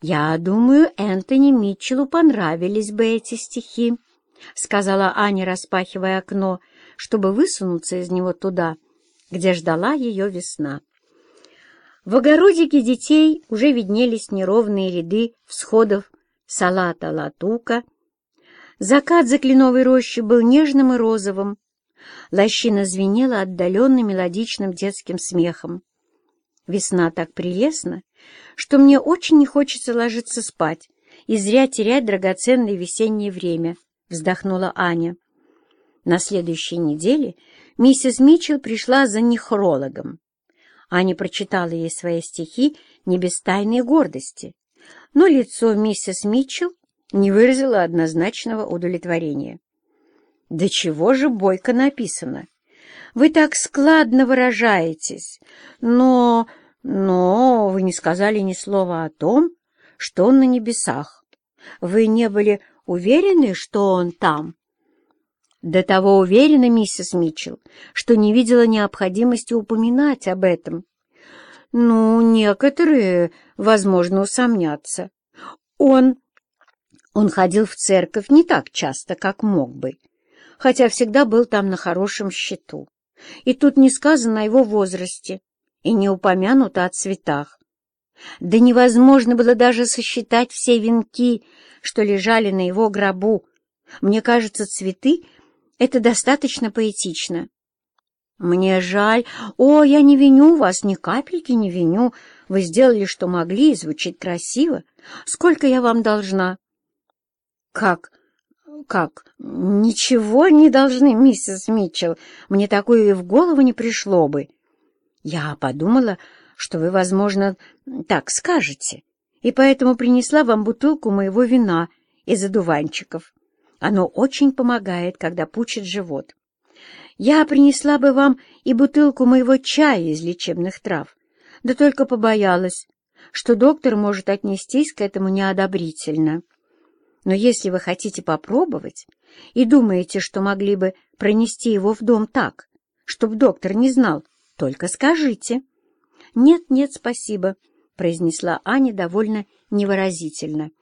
«Я думаю, Энтони Митчеллу понравились бы эти стихи», — сказала Аня, распахивая окно, чтобы высунуться из него туда, где ждала ее весна. В огородике детей уже виднелись неровные ряды всходов салата латука. Закат за кленовой рощей был нежным и розовым. Лощина звенела отдаленным мелодичным детским смехом. Весна так прелестна, что мне очень не хочется ложиться спать и зря терять драгоценное весеннее время, — вздохнула Аня. На следующей неделе миссис Митчелл пришла за нехрологом. Аня прочитала ей свои стихи не без тайной гордости, но лицо миссис Митчелл не выразило однозначного удовлетворения. «Да чего же бойко написано? Вы так складно выражаетесь, но но вы не сказали ни слова о том, что он на небесах. Вы не были уверены, что он там? До того уверена, миссис Митчелл, что не видела необходимости упоминать об этом. Ну, некоторые, возможно, усомнятся. Он... Он ходил в церковь не так часто, как мог бы, хотя всегда был там на хорошем счету. И тут не сказано о его возрасте и не упомянуто о цветах. Да невозможно было даже сосчитать все венки, что лежали на его гробу. Мне кажется, цветы — это достаточно поэтично. Мне жаль. О, я не виню вас, ни капельки не виню. Вы сделали, что могли, и звучит красиво. Сколько я вам должна? Как? Как? Ничего не должны, миссис Митчелл. Мне такое и в голову не пришло бы. Я подумала, что вы, возможно, так скажете, и поэтому принесла вам бутылку моего вина из одуванчиков. Оно очень помогает, когда пучит живот. Я принесла бы вам и бутылку моего чая из лечебных трав, да только побоялась, что доктор может отнестись к этому неодобрительно. Но если вы хотите попробовать и думаете, что могли бы пронести его в дом так, чтобы доктор не знал, только скажите. «Нет, нет, спасибо», — произнесла Аня довольно невыразительно.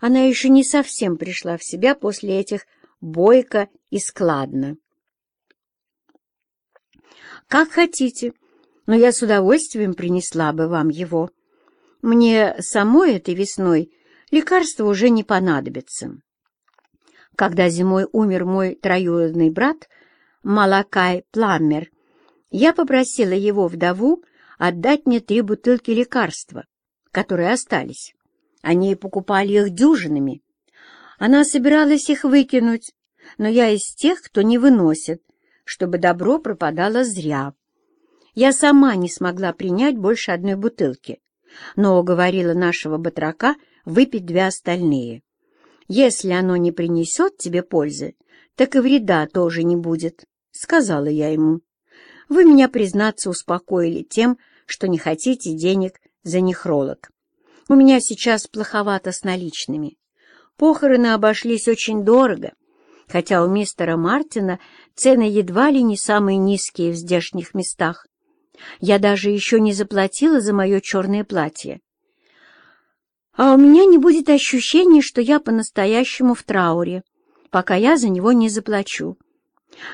Она еще не совсем пришла в себя после этих бойко и складно. «Как хотите, но я с удовольствием принесла бы вам его. Мне самой этой весной лекарства уже не понадобится». Когда зимой умер мой троюродный брат, Малакай Пламмер, я попросила его вдову отдать мне три бутылки лекарства, которые остались. Они покупали их дюжинами. Она собиралась их выкинуть, но я из тех, кто не выносит, чтобы добро пропадало зря. Я сама не смогла принять больше одной бутылки, но уговорила нашего батрака выпить две остальные. Если оно не принесет тебе пользы, так и вреда тоже не будет, — сказала я ему. Вы меня, признаться, успокоили тем, что не хотите денег за нехролог. У меня сейчас плоховато с наличными. Похороны обошлись очень дорого, хотя у мистера Мартина цены едва ли не самые низкие в здешних местах. Я даже еще не заплатила за мое черное платье. А у меня не будет ощущения, что я по-настоящему в трауре, пока я за него не заплачу.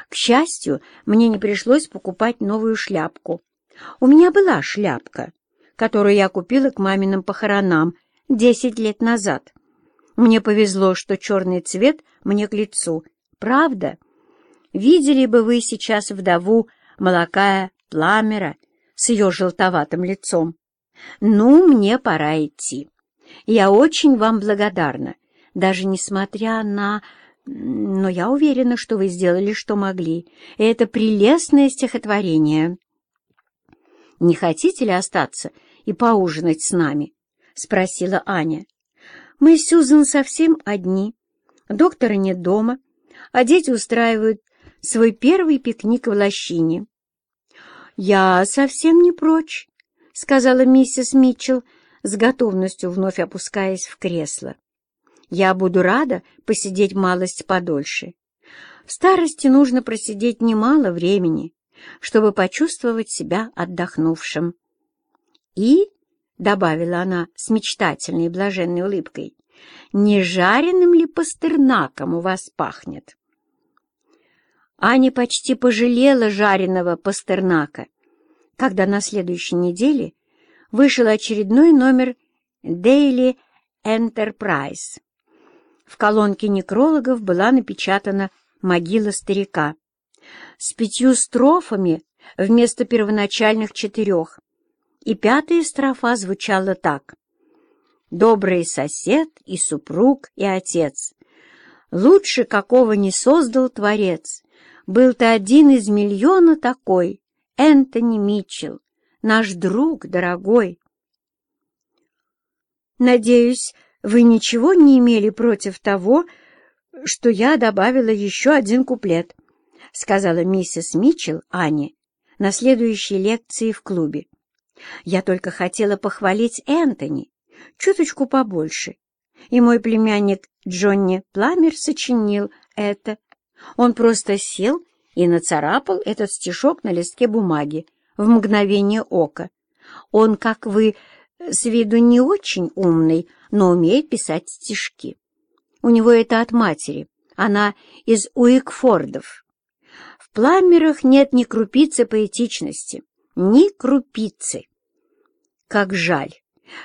К счастью, мне не пришлось покупать новую шляпку. У меня была шляпка, которую я купила к маминым похоронам десять лет назад. Мне повезло, что черный цвет мне к лицу. Правда? Видели бы вы сейчас вдову Молокая Пламера с ее желтоватым лицом. Ну, мне пора идти. Я очень вам благодарна, даже несмотря на но я уверена, что вы сделали, что могли, и это прелестное стихотворение. «Не хотите ли остаться и поужинать с нами?» — спросила Аня. «Мы с Сюзан совсем одни. Доктора нет дома, а дети устраивают свой первый пикник в лощине». «Я совсем не прочь», — сказала миссис Митчелл, с готовностью вновь опускаясь в кресло. Я буду рада посидеть малость подольше. В старости нужно просидеть немало времени, чтобы почувствовать себя отдохнувшим. И — добавила она с мечтательной и блаженной улыбкой, — «не жареным ли пастернаком у вас пахнет?» Аня почти пожалела жареного пастернака, когда на следующей неделе вышел очередной номер Daily Enterprise. В колонке некрологов была напечатана «Могила старика» с пятью строфами вместо первоначальных четырех, и пятая строфа звучала так. «Добрый сосед и супруг и отец, лучше какого не создал Творец, был ты один из миллиона такой, Энтони Митчелл, наш друг дорогой». «Надеюсь, вы ничего не имели против того, что я добавила еще один куплет», — сказала миссис Митчелл Ане на следующей лекции в клубе. «Я только хотела похвалить Энтони, чуточку побольше, и мой племянник Джонни Пламер сочинил это. Он просто сел и нацарапал этот стишок на листке бумаги в мгновение ока. Он, как вы, с виду не очень умный, но умеет писать стишки. У него это от матери, она из Уикфордов. В Пламерах нет ни крупицы поэтичности, ни крупицы. Как жаль,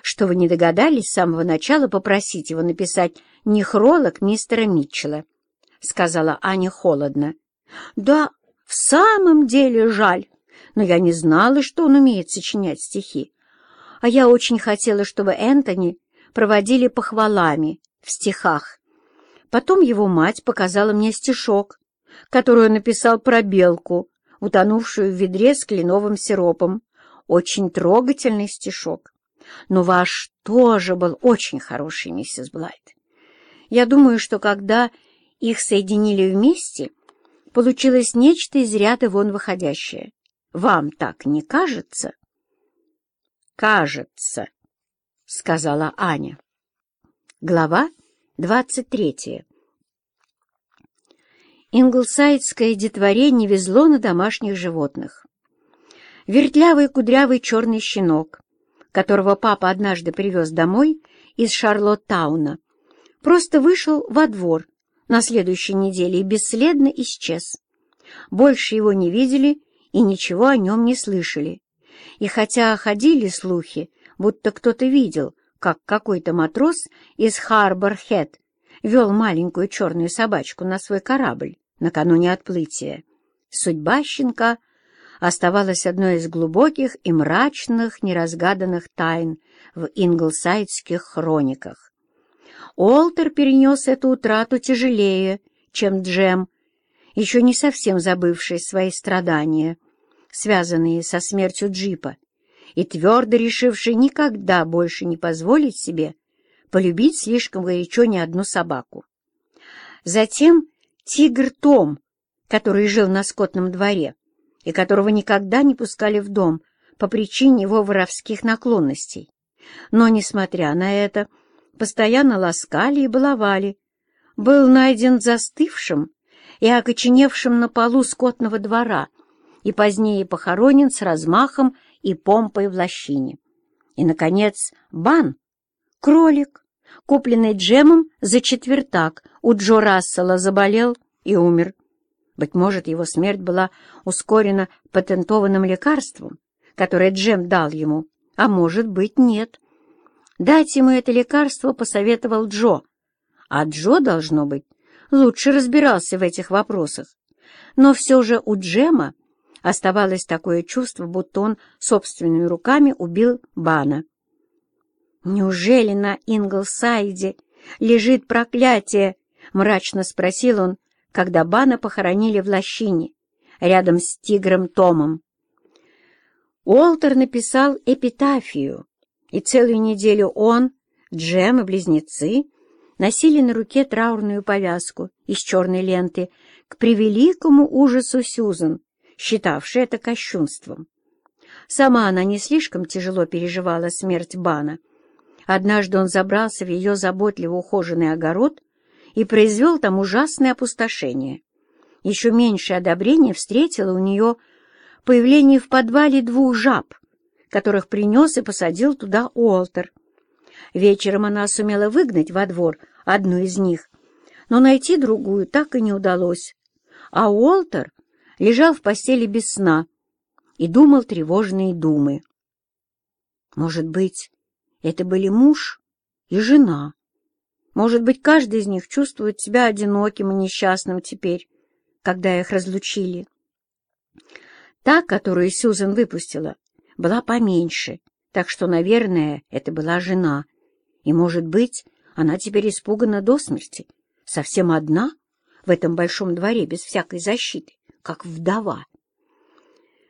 что вы не догадались с самого начала попросить его написать нехролог мистера Митчелла, — сказала Аня холодно. — Да, в самом деле жаль, но я не знала, что он умеет сочинять стихи. А я очень хотела, чтобы Энтони проводили похвалами в стихах. Потом его мать показала мне стишок, который он написал про белку, утонувшую в ведре с кленовым сиропом. Очень трогательный стишок. Но ваш тоже был очень хороший, миссис Блайт. Я думаю, что когда их соединили вместе, получилось нечто из ряда вон выходящее. Вам так не кажется? Кажется, — сказала Аня. Глава двадцать третья. Инглсайдское детворе не везло на домашних животных. Вертлявый кудрявый черный щенок, которого папа однажды привез домой из Шарлоттауна, просто вышел во двор на следующей неделе и бесследно исчез. Больше его не видели и ничего о нем не слышали. И хотя ходили слухи, будто кто-то видел, как какой-то матрос из Харбор-Хед вел маленькую черную собачку на свой корабль накануне отплытия. Судьба щенка оставалась одной из глубоких и мрачных неразгаданных тайн в инглсайдских хрониках. Олтер перенес эту утрату тяжелее, чем Джем, еще не совсем забывший свои страдания, связанные со смертью Джипа, и твердо решивший никогда больше не позволить себе полюбить слишком горячо ни одну собаку. Затем тигр Том, который жил на скотном дворе и которого никогда не пускали в дом по причине его воровских наклонностей. Но, несмотря на это, постоянно ласкали и баловали, был найден застывшим и окоченевшим на полу скотного двора и позднее похоронен с размахом и помпой в лощине. И, наконец, Бан, кролик, купленный Джемом за четвертак, у Джо Рассела заболел и умер. Быть может, его смерть была ускорена патентованным лекарством, которое Джем дал ему, а может быть, нет. Дать ему это лекарство посоветовал Джо, а Джо, должно быть, лучше разбирался в этих вопросах. Но все же у Джема оставалось такое чувство, будто он собственными руками убил Бана. «Неужели на Инглсайде лежит проклятие?» — мрачно спросил он, когда Бана похоронили в лощине, рядом с тигром Томом. Уолтер написал эпитафию, и целую неделю он, Джем и близнецы носили на руке траурную повязку из черной ленты к превеликому ужасу Сюзан, считавшей это кощунством. Сама она не слишком тяжело переживала смерть Бана. Однажды он забрался в ее заботливо ухоженный огород и произвел там ужасное опустошение. Еще меньшее одобрение встретило у нее появление в подвале двух жаб, которых принес и посадил туда Уолтер. Вечером она сумела выгнать во двор одну из них, но найти другую так и не удалось. А Уолтер лежал в постели без сна и думал тревожные думы. Может быть, это были муж и жена. Может быть, каждый из них чувствует себя одиноким и несчастным теперь, когда их разлучили. Та, которую Сьюзен выпустила, была поменьше, так что, наверное, это была жена. И, может быть, она теперь испугана до смерти, совсем одна в этом большом дворе без всякой защиты, как вдова.